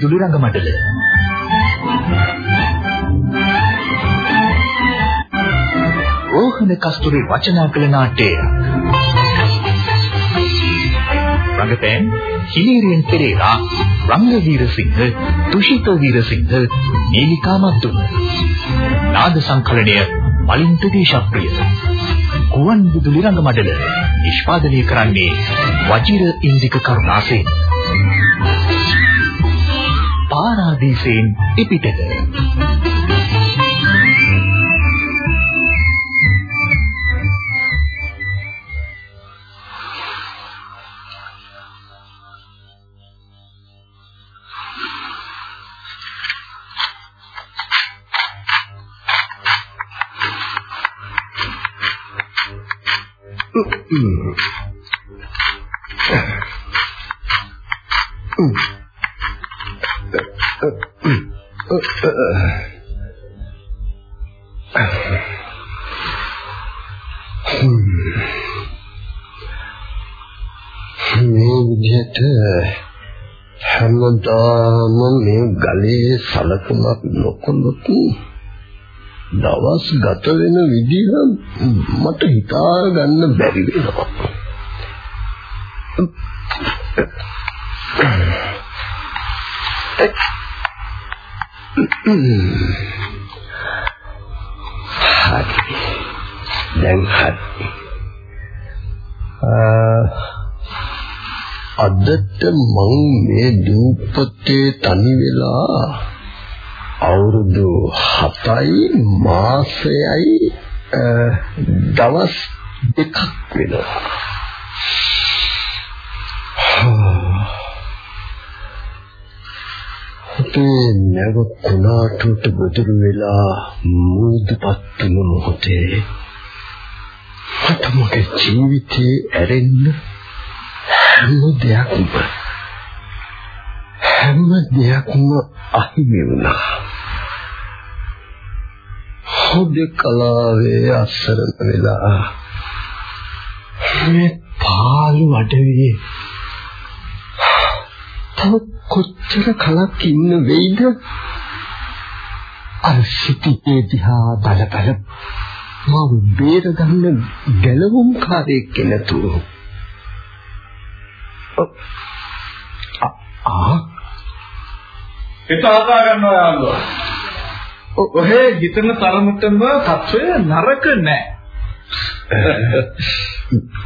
විදුලි රංග මඩල. රෝහණ කස්තුරි රචනා කළ නාට්‍යය. රංගපෑම් හිලීරියන් පෙරේරා, රංගවීර සිංහ, තුෂිත වීරසිංහ, නීලිකා මත්තුම. නාද සංකලනය මලින්ත දේශප්‍රිය. ගුවන් විදුලි රංග මඩල නිෂ්පාදනය කරන්නේ වජිර ඉන්දික කරුණාසේන. පාරාදීසෙන් පිටිටක මේ විදිහට හැමදාම මේ ගලේ සලකුණක් නොකොලොත් දවස් ගත වෙන විදිහ මට හිතා ගන්න බැරි වෙනවා. හරි. දැන් හරි. අදට මං මේ දූපතේ තනි වෙලා අවුරුදු 7යි මාසයයි දවස් දෙකක් වෙනවා. අපේ නැග කුණාටුට ගොදුරු වෙලා මුදුපත් වුණු මොහොතේ මට මගේ ජීවිතේ ඇරෙන්න හැම දෙයක්ම හැම දෙයක්ම අහිමි වුණා. හොදකලාවේ අසරණ වෙලා මේ පාළු අඩවියේ තව කොච්චර කලක් ඉන්න වෙයිද? අර සිටියේ දිහා බල බල මම බේර ගන්න ගැලවුම් කාර්යයක් නැතුව ආ හිත හදා ගන්නවා යාළුවා. ඔහේ හිතන තරමටම තත්වය නරක නෑ.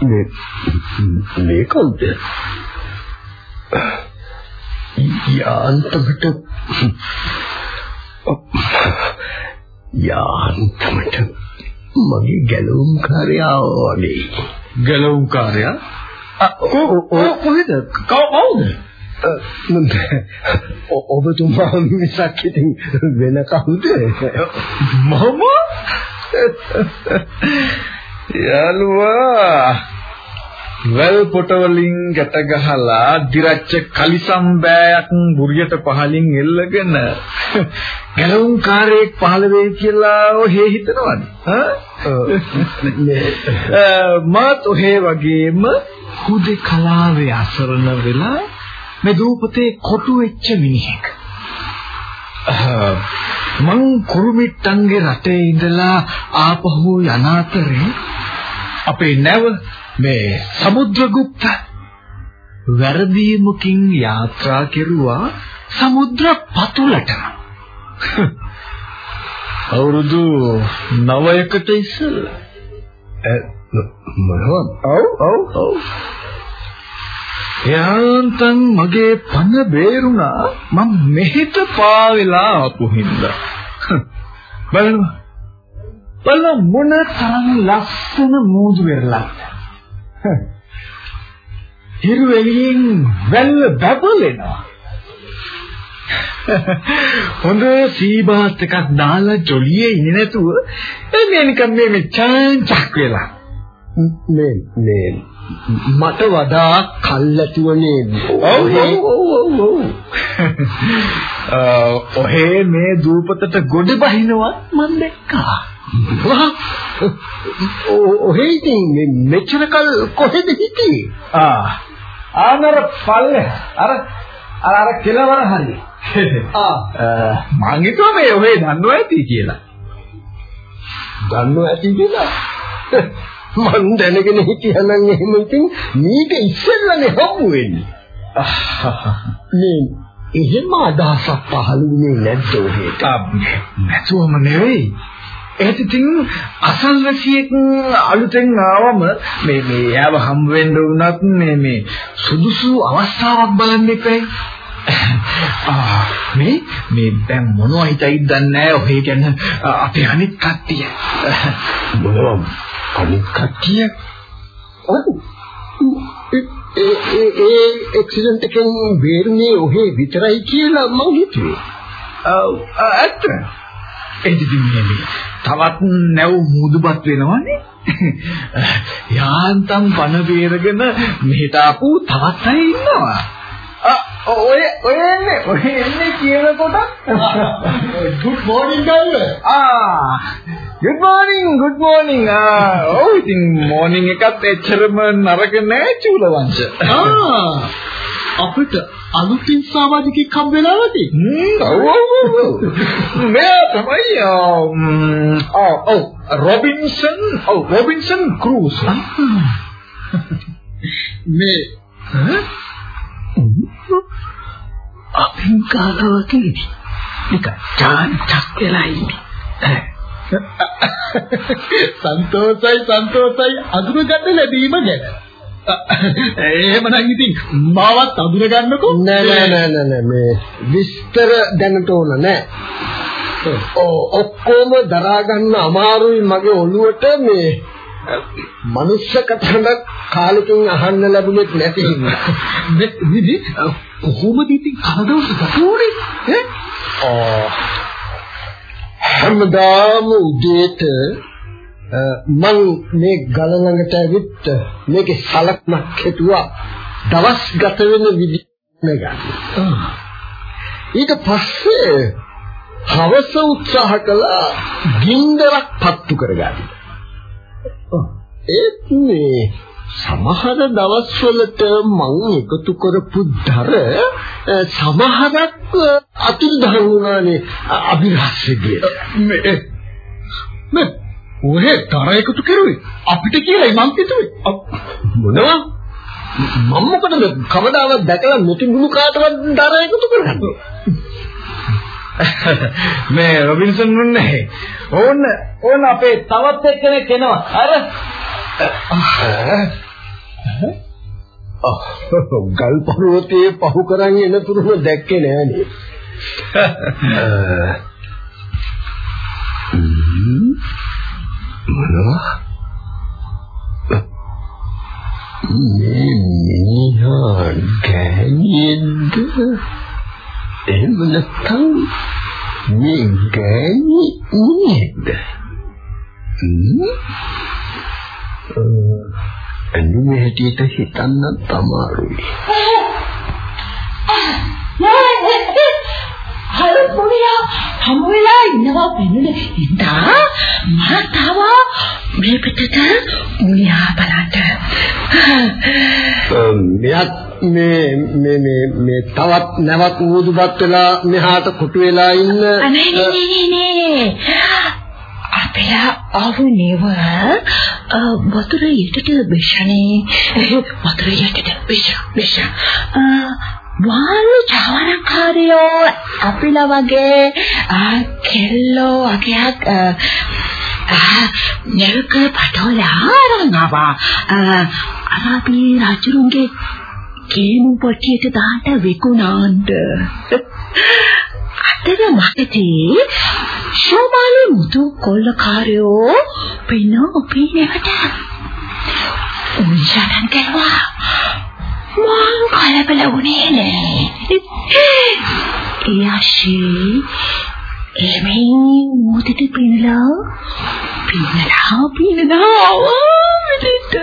මේ මේ කවුද? යාන්තමට යාන්තමට මගේ ගැලවුම් කාර්යාව වගේ ගැලවුම් කාර්යය කොහෙද? කවුද? ඔබතුමා මිසක් ඉතින් වෙන කවුද? මම යාළුවා වැල් පොට වලින් ගැට ගහලා දිරච්ච කලිසම් බෑයක් බුරියට පහලින් එල්ලගෙන ගැලවුම් කාර්යයක් පහළ වෙයි කියලා ඔහේ හිතනවද? මාත් ඔහේ වගේම හුදේ කලාවේ අසරණ වෙලා මේ දූපතේ කොටු වෙච්ච මිනිහෙක්. මං කුරුමිට්ටන්ගේ රටේ ඉඳලා ආපහු යන අතරේ අපේ නැව මේ සමුද්‍රගුප්ත වැරදීමකින් යාත්‍රා කෙරුවා සමුද්‍ර පතුලට. අවුරුදු 9කට ඉස්සෙල්ලා මොනවද? ඔව් ඔව් ඔව්. යාන්තම් මගේ පන බේරුණා මම මෙහෙට පාවෙලා ආපු හින්දා. බලන්න. බලන්න මොන තරම් ලස්සන මූදු වෙරළක්ද. හිරු එළියෙන් වැල්ල බබලෙනවා. හොඳ සීබාත් එකක් දාලා ජොලියේ ඉන්නේ නැතුව එන්නේ නිකන් මේ මේ චාන්චක් වෙලා. මේ මේ මට වඩා කල්ැතුවනේ ඔව් ඔහේ මේ දූපතට ගොඩ බහිනවා මම දැක්කා ඔහේ ඉතින් මෙච්චර කල් කොහෙද හිටියේ ආ ආනර පල්ලේ අර අර අර කෙලවර හරිය ආ මං හිතුවා මේ ඔහේ දන්නවා ඇති කියලා. දන්නව ඇති කියලා. මං දැනගෙන හිටියනම් එහෙම ඉතින් මේක ඉස්සෙල්ලානේ හම්බ වෙන්නේ. මේ එහෙම අදහසක් පහළ වුණේ නැද්ද ඔහෙට? නැතුවම නෙවෙයි. ඉතින් අසල්වැසියෙක් අලුතෙන් ආවම මේ මේ යාව හම්බ වෙන්න උනත් මේ මේ සුදුසු අවස්ථාවක් බලන්න එපයි. ආ මේ මේ දැන් මොනවා හිතයිද දන්නේ නැහැ ඔහේ ගැන අපේ අනිත් කට්ටිය. මොනවා අනිත් කට්ටිය? ඔව්. ඒ ඒ ඒ ඇක්සිඩන්ට් එකෙන් බේරුනේ ඔහේ විතරයි කියලා මං හිතුවේ. ඔව් ඇත්ත. එදිදී මේ තවත් නැව් මුදුපත් වෙනවනේ. යාන්තම් පණ බේරගෙන මෙහෙට ආපු තවත් අය ඉන්නවා. ඔය ඔය එන්නේ ඔය එන්නේ කියනකොට good morning ගල්ල. ආ good morning good morning ආ ඔව් ඉතින් morning එකත් එච්චරම නරක නෑ චූලවංශ. ආ අපිට අලුතින් සමාජිකෙක් හම්බ වෙලාවද? ඔව් ඔව් ඔව්. මේ තමයි ඔව් ඔව් රොබින්සන් ඔව් රොබින්සන් ක්‍රූස්. මේ අපෙන් කාලවකදී නික චාන්චක් වෙලා ඉන්නේ. සන්තෝෂයි සන්තෝෂයි අඳුරගන්න ලැබීම ගැන. එහෙමනම් ඉතින් මාවත් අඳුර ගන්නකෝ. නෑ නෑ නෑ නෑ මේ විස්තර දැනට ඕන නෑ. ඔක්කොම දරා ගන්න අමාරුයි මගේ ඔළුවට මේ මනුෂ්‍ය කතාවක් කාලෙකින් අහන්න ලැබුණෙත් නැති හින්දා. විදි කොහොමද ඉතින් කනදවස ගතෝනේ ඈ හැමදාම උදේට මං මේ ගල ළඟට ඇවිත් මේකේ සලක්මක් හිතුවා දවස් ගත වෙන විදිහ ගන්න. ඊට පස්සේ හවස උත්සාහ කළා ගින්දරක් පත්තු කරගන්න. ඒත් මේ සමහර දවස්වලට මං එකතු කරපු දර සමහරක් අතුරුදහන් වුණානේ අභිරහස්‍යගේ මේ මේ ඔහෙ තර එකතු කරුවේ. අපිට කියලායි මං හිතුවේ මොනවා? මම මොකටද කවදාවත් දැකලා නොතිබුණු කාටවත් දර එකතු කරන්නේ? මේ රොබින්සන් නුන්නේ. ඕන්න ඕන්න අපේ තවත් එක්කෙනෙක් එනවා. අර. ගල් පර්වතයේ පහු කරන් එන තුරුම දැක්කේ නෑනේ. මොනවා? මේ මිනිහා ගෑනියෙන්ද? එහෙම නැත්නම් මේ ගෑනි මිනිහෙක්ද? ඇඳුම හැටියට හිතන්න තමාරුයි. හමු වෙලා ඉන්නවා වෙනුනේ ඉඳා මා තව මේ පිටට මුලියා බලන්න. මෙයත් මේ මේ මේ මේ තවත් නැවක් ඌදුපත් වෙලා මෙහාට කොටු වෙලා ඉන්න නේ නේ නේ අපේ ආවු නේව වතුර යටට බෙෂනේ වතුර යටට බෙෂ බෙෂ. වාලු චාරකාරයෝ අපිලා වගේ කෙල්ලෝ වගේක් නෙල්ක පටෝලා රංගවා අරාබි රජුරුන්ගේ කේමු පොටියට දාන්න විකුණාන්ද අතර මතේ ශෝමාලි මුතු කොල්ලකාරයෝ පිනෝ පිනකට උන්ෂාටන් කරවා මං කලබල වුණේ නෑ. එයාෂී එමෙයි මුතට පිනලා පිනලා පිනලා විදිට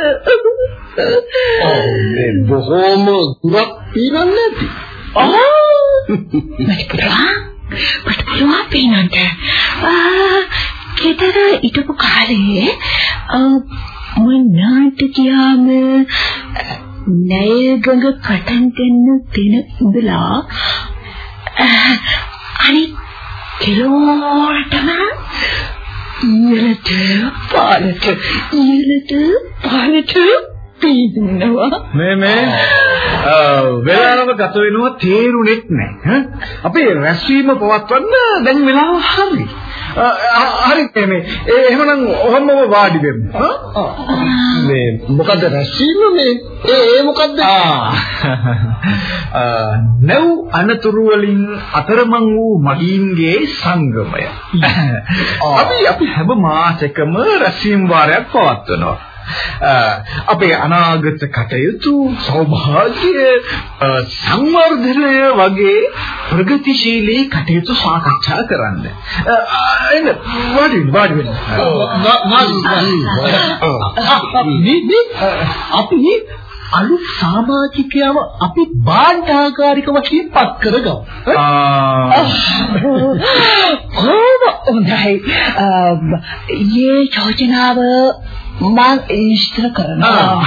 මේ බොහොම දුරක් පිරන්නේ නැති. ආ මට පුළුවන්. මට පුළුවන් පේනන්ට. ආ කෙතර හිටපු කාලේ මනාට කියාම නය ගඟ කටන් දෙන්න තැන ඉඳලා අනිත් කිලෝටම ඊළට පාලට ඊළට පාලට පීනවා මේ මේ. වෙලාව ගත වෙනවා තේරුනෙත් නැහැ. අපේ රැස්වීම පවත්වන්න දැන් වෙලාව හරි. හරි මේ එහෙමනම් ඔහොමම වාඩි වෙමු. මේ මොකද්ද රැස්වීම මේ? ඒ ඒ මොකද්ද? නැව් අනතුරු වලින් අතරමං වූ මගීන්ගේ සංගමය. අපි අපි හැම මාසෙකම රැස්වීම වාරයක් පවත්වනවා අපේ අනාගත කටයුතු සෞභාග්‍ය සංවර්ධනය වගේ ප්‍රගතිශීලී කටයුතු සාකච්ඡා කරන්න. එන්න වාඩි වාඩි වෙන්න. අපි අලුත් සමාජිකයව අපි බාණ්ඩාගාරික වශයෙන් පත් කරගමු. කොහොම හොඳයි. ඊයේ යෝජනාව මම ඉෂ්ට කරනවා.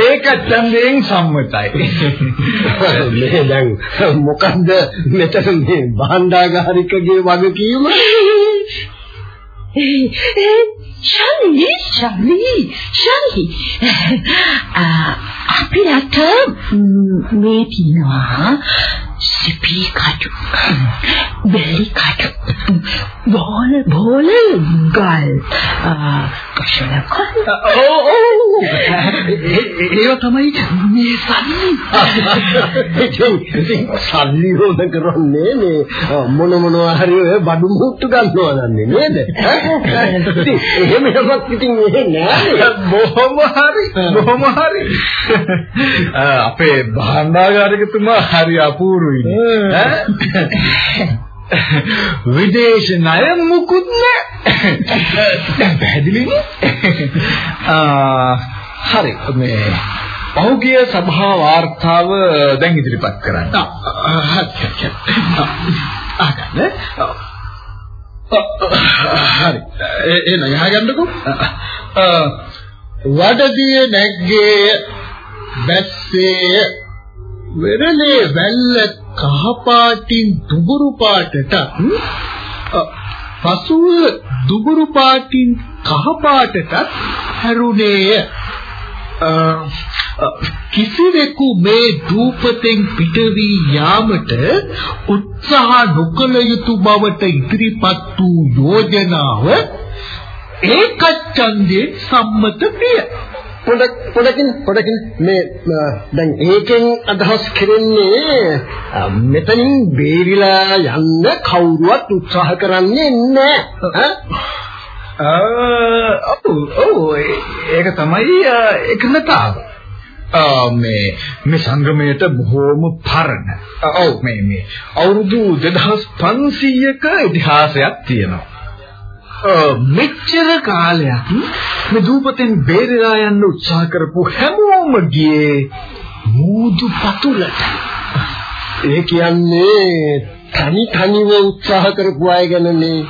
ඒක ඡන්දයෙන් සම්මතයි. මේ දැන් මොකද්ද මෙතන මේ භාණ්ඩාගාරිකගේ වගකීම? ශාලි ශාලි ශාලි අපි රට මේ තිනවා සිපි කටු. බෙලි කටු. බෝල බෝල ගල්. කෂල කල්. ඕ ඕ ඒව තමයි මේ සල්ලි. ඉතින් සල්ලි හොද කරන්නේ මේ මොන මොනවා හරි ඔය බඩු මුට්ටු ගන්නවා නන්නේ නේද? ඉතින් එහෙම එකක් ඉතින් එහෙ නෑ බොහොම හරි බොහොම හරි. අපේ භාණ්ඩාගාරිකතුමා හරි අපූර්වයි විදේශ ණය මුකුත් නෑ දැන් පැහැදිලිනේ හරි මේ පහුගිය සභා වාර්තාව දැන් ඉදිරිපත් කරන්න. හරි. එන යහගන්නකෝ. වඩදිය නැග්ගේ බැස්සේ වෙරළේ වැල්ල කහපාටින් දුඹුරු පාටට පසුව දුඹුරු පාටින් කහපාටට හැරුණේය. කිසිවෙකු මේ දූපතෙන් පිට වී යාමට උත්සාහ නොකළ යුතු බවට ඉදිරිපත් වූ යෝජනාව ඒකච්ඡන්දේ සම්මත විය. පොඩක් පොඩකින් පොඩකින් මේ දැන් ඒකෙන් අදහස් කරන්නේ මෙතනින් බේරිලා යන්න කවුරුවත් උත්සාහ කරන්නේ නැහැ ඔව් ඒක තමයි එකඟතාව. මේ මේ සංගමයට බොහෝම පරණ. ඔව් මේ මේ අවුරුදු 2500ක ඉතිහාසයක් තියෙනවා. මෙච්චර කාලයක් මේ දූපතෙන් බේරලා යන්න උත්සාහ කරපු හැමෝම ගියේ මූදු පතුලට. ඒ කියන්නේ තනි තනිව උත්සාහ කරපු අය ගැනනේ.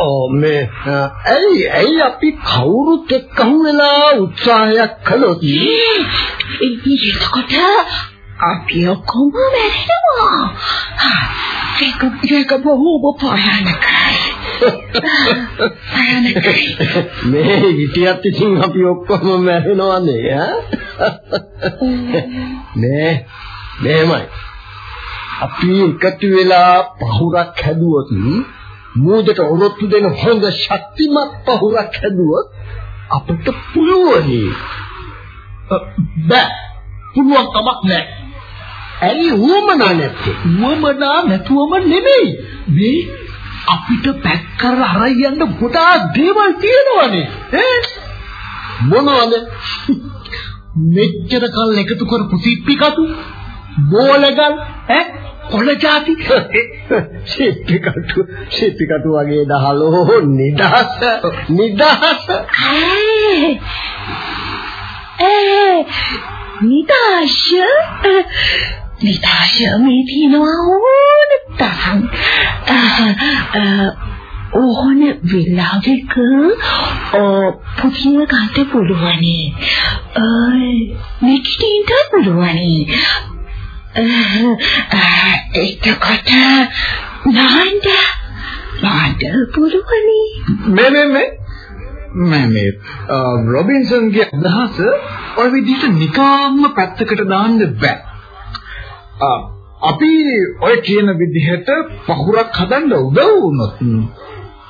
ඕ මේ ඇයි ඇයි අපි කවුරුත් එක්කහු වෙලා උත්සාහයක් කළොත් එතකොට අපි ඔක්කොම මැරෙනවා. ඒක ඒක බොහෝම භයානකයි. මේ හිටියත් ඉතින් අපි ඔක්කොම මැරෙනවනේ ඈ. මේ මේමයි. අපි එකතු වෙලා පහුරක් හැදුවොත් මූදට ඔරොත්තු දෙන හොඳ ශක්තිමත් පහුරක් හැදුවොත් අපිට පුළුවනි. බෑ. පුළුවන් කමක් නැහැ. ඇයි උවමනා නැත්තේ? උවමනා නැතුවම නෙමෙයි. මේ අපිට පැක් කරලා අරන් යන්න ගොඩාක් දේවල් තියෙනවානේ. ඈ? මොනවද? මෙච්චර කල් එකතු කරපු සිප්පි කටු, බෝලගල්, ඈ? කොළ ಜಾති සිප්පි කටු, සිප්පි කටු වගේ දහලෝ නිදහස, නිදහස. ඒ නිදාශ නිදාශ මේ තියනවා ඕන තරම් ඕන වෙලාවක පුතිය ගන්න පුළුවනි. නැගිටින්න පුළුවනි. එතකොට නාන්ද නාන්ද පුළුවනි. මේ මේ මේ මේ මේ රොබින්සන්ගේ අදහස ඔය විදිහට නිකාම්ම පැත්තකට දාන්න බෑ. අපි ඔය කියන විදිහට පහුරක් හදන්න උදව් වුණොත්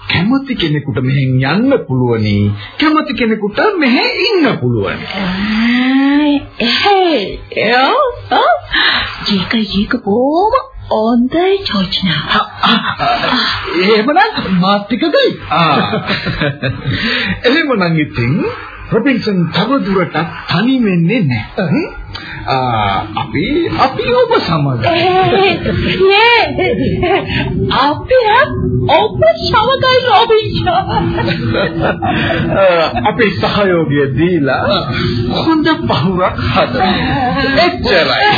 කැමති කෙනෙකුට මෙහෙන් යන්න පුළුවනි. කැමති කෙනෙකුට මෙහෙ ඉන්න පුළුවනි. ඒ ජීක ජීක බොම හොඳයි චෝචනා. එහෙමනම් මාත් එක්කයි එහෙමනම් ඉතින් රොබින්සන් තවදුරටත් තනි වෙන්නේ නැහැ. අපි අපි ඔබ සමග. අපි ඔබ සමගයි රොබින්සන්. අපි සහයෝගය දීලා හොඳ පහුරක් හදමු. එච්චරයි.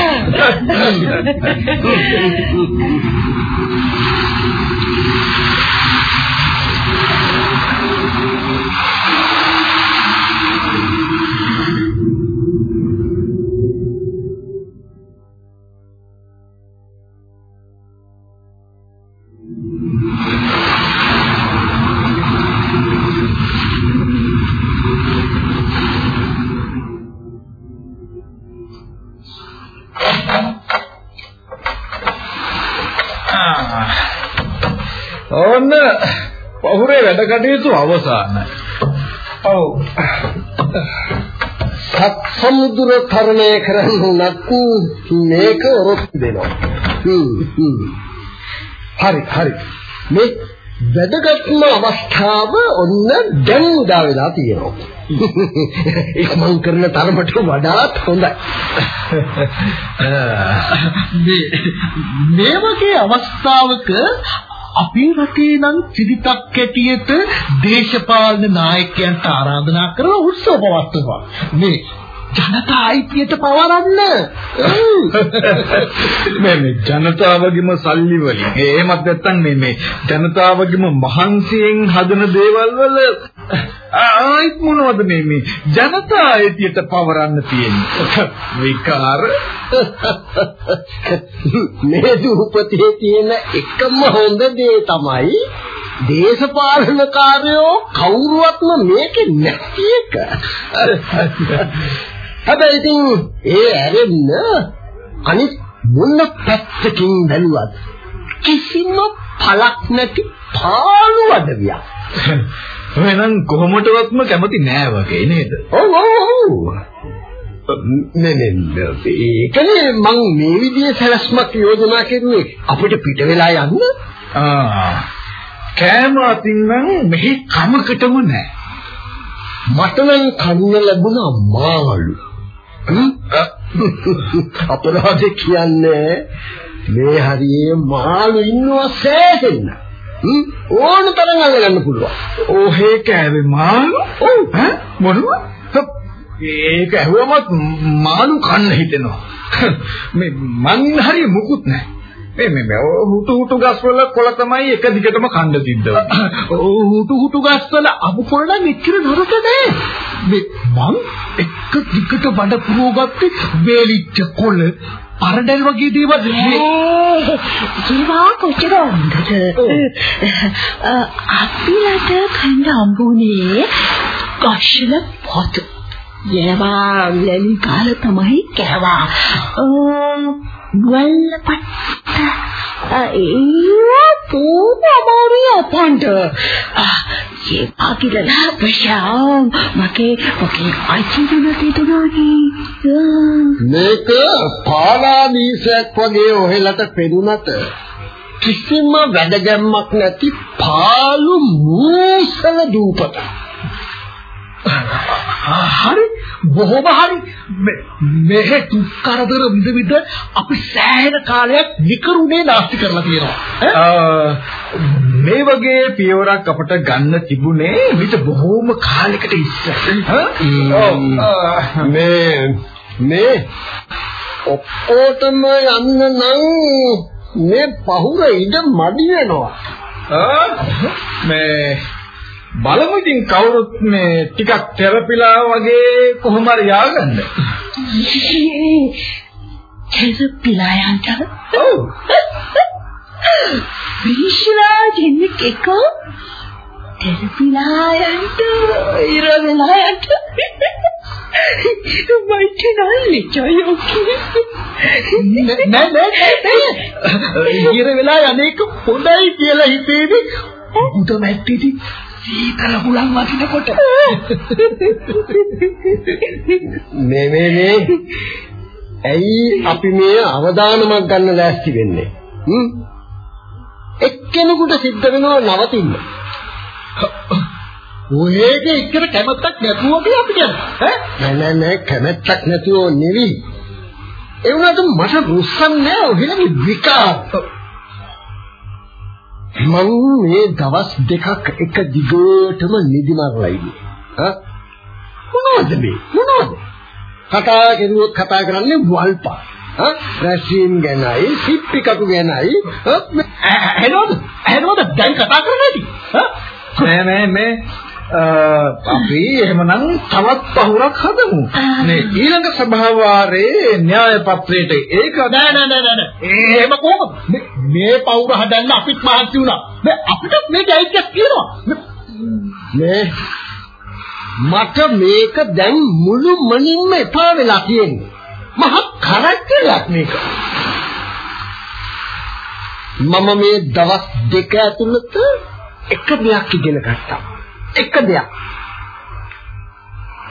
වැඩ කටයුතු අවසానයි. ඔව්. සත් සමුද්‍ර තරණය කරන්නත් මේක ඔරොත්තු දෙනවා. හරි හරි. මේ වැදගත්ම අවස්ථාව ඔන්න දැන් උදා වෙලා තියෙනවා. ඉක්මන් කරන තරමට වඩාත් හොඳයි. මේ මේ වගේ අවස්ථාවක අපේ රටේ නම් සිරිතක් කැටියට දේශපාලන නායකයන්ට ආරාධනා කරලා උත්සව පවත්වනවා. මේ ජනතා අයිතියට පවරන්න. මේ මේ ජනතාවගේම සල්ලි වලින් එහෙමත් නැත්නම් මේ මේ ජනතාවගේම මහන්සියෙන් හදන දේවල් වල ආයිත් මොනවද මේ මේ ජනතා අයිතියට පවරන්න තියෙන්නේ විකාර මේ දුපතේ තියෙන එකම හොඳ දේ තමයි දේශපාලන කාර්යෝ කවුරුවත්ම මේකේ නැති එක. හැබැයි ඉතින් ඒ ඇරෙන්න අනිත් මොන පැත්තකින් බැලුවත් කිසිම පළක් නැති පාළු අඩවියක්. එහෙනම් කොහොමදවත්ම කැමති නෑ වගේ නේද? ඔව් ඔව්. නේ නේ ඒකනේ මං මේ විදිහේ සැලැස්මක් යෝජනා කරුවේ අපිට පිට වෙලා යන්න. ආ කෑම අතින් නම් මෙහි කමකටම නෑ. මට නම් කන්න ලැබුණා මාළු. අපරාධ කියන්නේ මේ හරියේ මාළු ඉන්නවා සෑහෙන්න. ඕන තරම් අල්ලගන්න පුළුවන්. ඕහේ කෑවේ මාළු? ඔව්. මොනව? ඒක ඇහුවමත් මාළු කන්න හිතෙනවා. මේ මං හරිය මුකුත් නැහැ. මේ මේ හුටු හුටු ගස් වල කොළ තමයි එක දිගටම කන්න තිද්දා. හුටු හුටු ගස් වල අබු කොළ නම් එච්චර නරක නෑ. මේ මං එක දිගට බඩ පුරවගත්තේ වේලිච්ච කොළ පරඩල් වගේ දේවල්. ඒ ජීවා කොච්චර හොඳද අපිලට කන්න හම්බුනේ කෂල පොත ඒවා ලැලි කාල තමයි කෑවා වල්පට්ට ඒ පොමමරිය පොන්ට ඒ පාකිලලා ප්‍රශාම් මගේ මගේ අයිතිදුන තියුණානේ මේක පාලාදීසයක් වගේ ඔහෙලට පෙනුනට කිසිම වැඩගැම්මක් නැති පාළු මූසල දූපත. හරි බොහොම හරි මෙහෙ තුක්කරදර විඳ විඳ අපි සෑහෙන කාලයක් නිකරුණේ නාස්ති කරලා තියෙනවා. මේ වගේ පියවරක් අපට ගන්න තිබුණේ විත බොහෝම කාලයකට ඉස්සර මේ මේ ඔක්කොටම යන්න නම් මේ පහුර ඉඩ මදි වෙනවා. මේ බලමු ඉතින් කවුරුත් මේ ටිකක් තෙරපිලා වගේ කොහොම හරි යාගන්න. තෙරපිලා යන්න. ඔව්. විශ්ලා දෙන්නෙක් එක තෙරපිලා යන්න ඉර වෙලා යන්න. මයිට නල්ලි චයෝකි. නෑ නෑ නෑ ඉර වෙලා යන්නේක හොඳයි කියලා හිතේදී බුද මැට්ටිටි සීතල හුලං වදිනකොට. මේ මේ මේ. ඇයි අපි මේ අවදානමක් ගන්න ලෑස්ති වෙන්නේ? හ්ම්? එක්කෙනෙකුට සිද්ධ වෙනවා නවතින්න. ඔයගේ එක්කන කැමැත්තක් නැතුවද අපි කියන්නේ ඈ? නෑ නෑ කැමැත්තක් නැතුව නෙවෙයි. ඒ වුණාට මට රුස්සන් නෑ ඔහෙලගේ විකාර මං මේ දවස් දෙකක් එක දිගටම නිදිමරලා ඉන්නේ හා මොනවද මේ මොනවද කතා කරුවොත් කතා කරන්නේ වල්පා හා රැෂීම් ගැනයි සිප්පි කටු ගැනයි ඇහෙනවද ඇහෙනවද දැන් කතා කරන්නේ නැති ඈ නෑ නෑ මේ අපි එහෙමනම් තවත් පහුරක් හදමු. මේ ඊළඟ සභාව වාරයේ න්‍යාය පත්‍රයට ඒක නෑ නෑ නෑ නෑ එහෙම කොහොමද මේ- පවුර හදන්න අපිත් මහන්සි වුණා මේ අපිට මේ ජෛත්‍යයක් තියෙනවා මේ මට මේක දැන් මුළු මනින්ම එපා වෙලා තියෙන්නේ. මහ කරක්ටරයක් මේක. මම මේ දවස් දෙක ඇතුළත එක දෙයක් ඉගෙන ගත්තා. එක දෙයක්.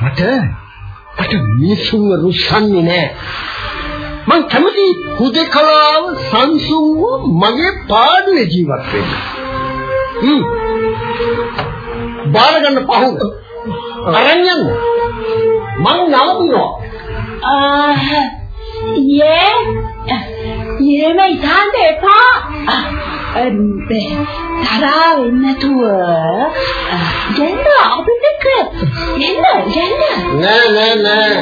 මට මට මිනිසුන්ව රුස්සන්නේ නෑ. මං කැමති හුදකලාව සංසුන්ව මගේ පාඩුවේ ජීවත් වෙන්න. හ්ම්. බාර ගන්න පහුව. අරන් යන්න. මං නවතිනවා. ආ යේ යේ මේ ඉතාලේ එපා. තරහා වෙන්නේ නැතුව දෙන්න අපිට එක්ක එන්න එන්න නෑ නෑ නෑ.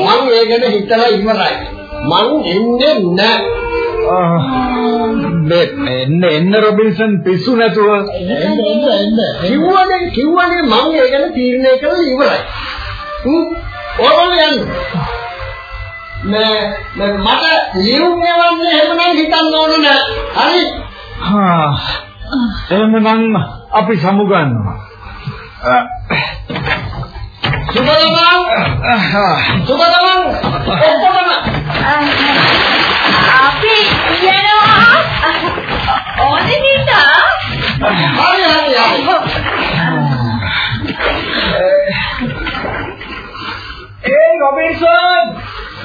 මං ඒ ගැන හිතලා ඉවරයි. මං එන්නේ නෑ. මේ එන්න එන්න රොබින්සන් පිස්සු නැතුව එන්න එන්න එන්න කිව්වනේ කිව්වනේ මං ඒ ගැන තීරණය කරලා ඉවරයි. ඕගොල්ලෝ යන්න. නෑ මට ලියුම් එවන්නේ එහෙමනම් හිතන්න ඕන නෑ. හරි. හා. එහෙමනම් අපි සමුගන්නවා සුබදමන් සුබදමන් ඔක්කොම අපි යනවා ඕනේ නේද හරි හරි හරි. ඒ රොබින්සන්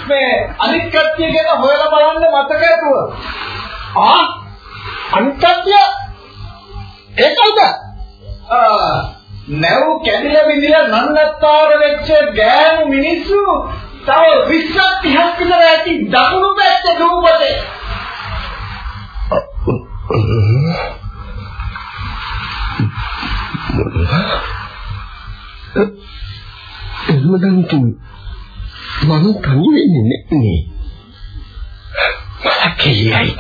මේ අනිත් කට්ටිය ගැන හොයලා බලන්න මතක ඇතුව. ආ නැව් කැඩිලා විදිලා නන්නත්තර වෙච්ච ගෑනු මිනිස්සු තව 20ක් 30ක් විතර ඇති දකුණු පැත්තේ රූපතේ එහෙමනම් තුන් මම තනි වෙන්නේ නේ. මලකෙලියයි.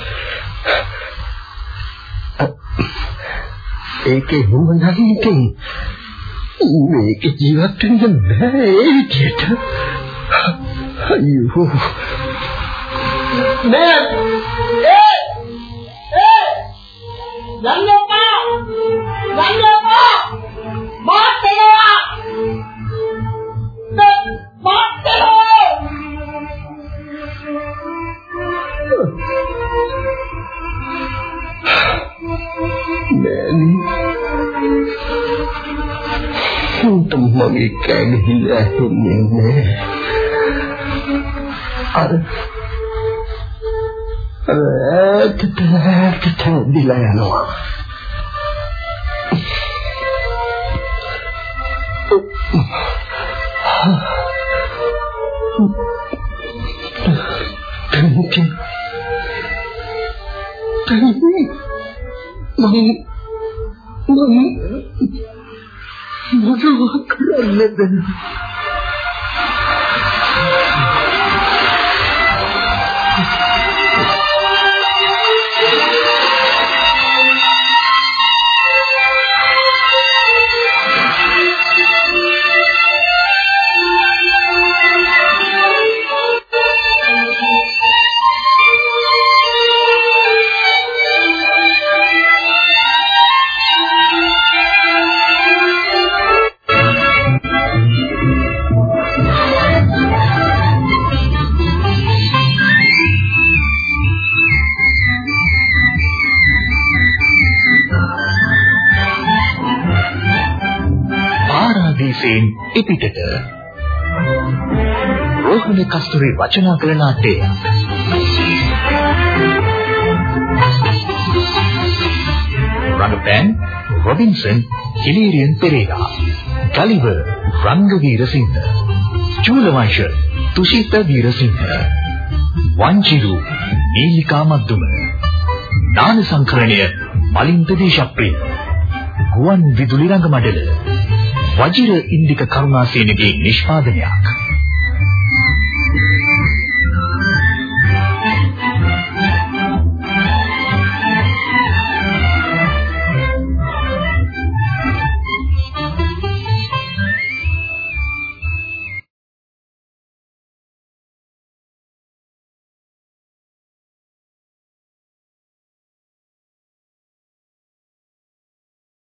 ඒකේ මොනනම් ඉතින් මේක ජීවත් වෙන්න බෑ ඒ විදියට. අයියෝ. නෑ ඒ ඒ යන්නපා උන්ට මගේ කෑගහිලා ඇහෙන්නේ නෑ. අර අර ඈතට ඈතට දිලා යනවා. තනිට තනි මම මම 真的。රචනා කළ නාට්‍යය රඟපෑම් රොබින්සන් හිලීරියන් පෙරේරා. ගලිවර් රංගවීරසිංහ චූලවංශ තුෂිත වීරසිංහ වංචිරු නීලිකා මද්දුම. දාන සංකරණය මලින්ද දේශප්‍රිය. ගුවන් විදුලි රංග මඩල වජිර ඉන්දික කරුණාසේනගේ නිෂ්පාදනයක්.